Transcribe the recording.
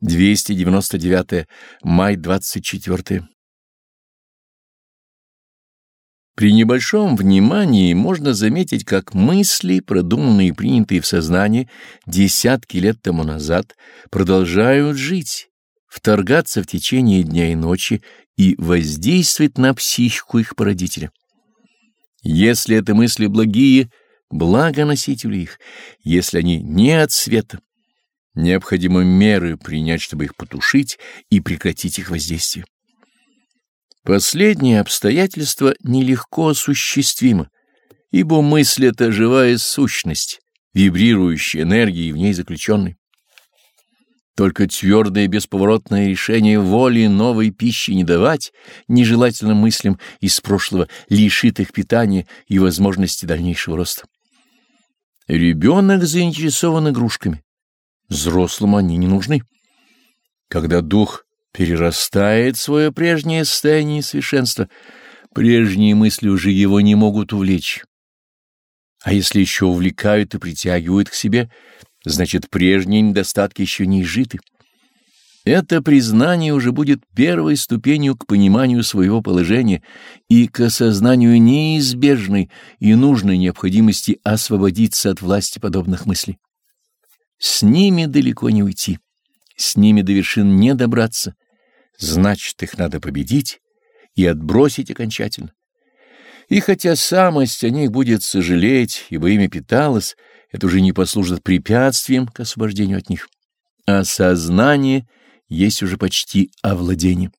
299 май 24 При небольшом внимании можно заметить, как мысли, продуманные и принятые в сознании десятки лет тому назад, продолжают жить, вторгаться в течение дня и ночи и воздействовать на психику их породителя. Если это мысли благие, благо носителю их, если они не от света, необходимо меры принять, чтобы их потушить и прекратить их воздействие. Последнее обстоятельство нелегко осуществимо, ибо мысль — это живая сущность, вибрирующая энергией в ней заключенной. Только твердое и бесповоротное решение воли новой пищи не давать нежелательным мыслям из прошлого лишит их питания и возможности дальнейшего роста. Ребенок заинтересован игрушками, взрослым они не нужны. Когда дух перерастает свое прежнее состояние совершенства, прежние мысли уже его не могут увлечь. А если еще увлекают и притягивают к себе, значит, прежние недостатки еще не изжиты. Это признание уже будет первой ступенью к пониманию своего положения и к осознанию неизбежной и нужной необходимости освободиться от власти подобных мыслей. С ними далеко не уйти, с ними до вершин не добраться, значит, их надо победить и отбросить окончательно. И хотя самость о них будет сожалеть, ибо ими питалась, это уже не послужит препятствием к освобождению от них. А сознание есть уже почти овладение.